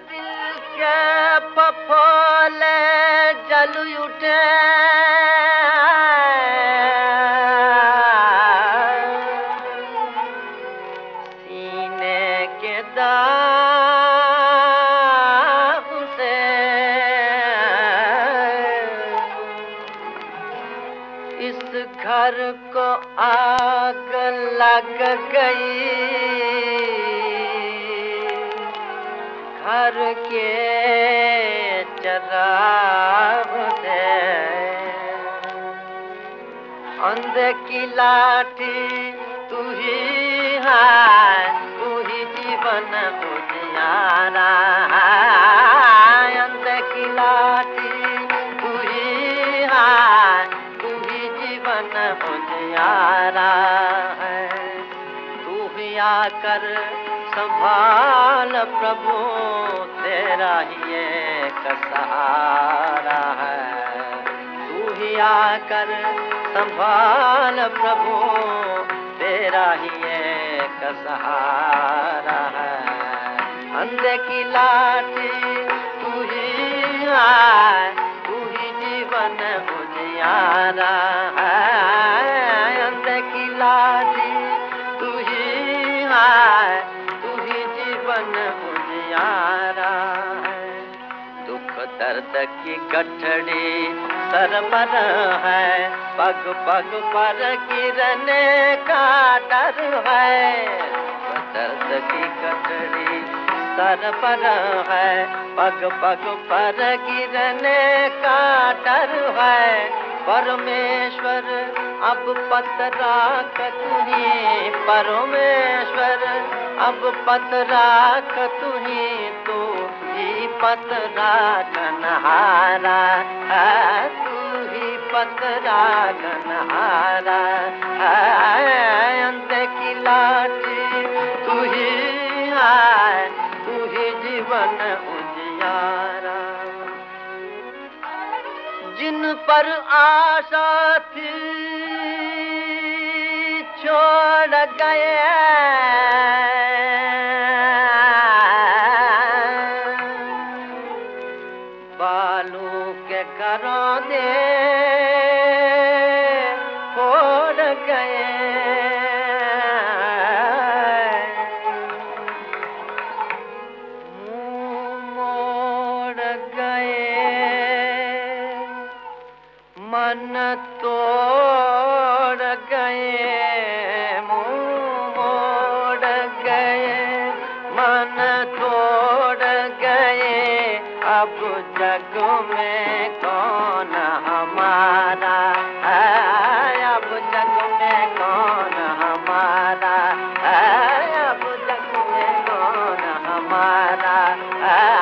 दिल के फफोले जल सीने के इस घर को आग लग गई। घर के चराग से अंधे की लाठी तू ही है, तू ही जीवन बुझियारा अंधे की लाठी तू ही है, तू ही जीवन बुझियारा ही आकर संभाल प्रभु, तेरा ही एक सहारा है। तू ही आकर संभाल प्रभु, तेरा ही एक सहारा है। अंधे की लाठी तू ही है तू ही जीवन उजियारा उजियारा है। दुख दर्द की गठड़ी सर पर है। पग पग पर गिरने का डर है। दर्द की गठड़ी सर पर है। पग पग पर गिरने का डर है। परमेश्वर, अब पतरा तुही परमेश्वर अब पतरा तुही तू, ही पतरा कन्हारा है। तू ही पतरा कन्हारा है। अंत की लाठी तू ही है तू ही जीवन उजियारा। जिन पर आशा थी, छोड़ गए गए मोड़ गए मन तोड़ गए मोड़ गए मन तोड़ गए अब जग में कौन हमारा ah.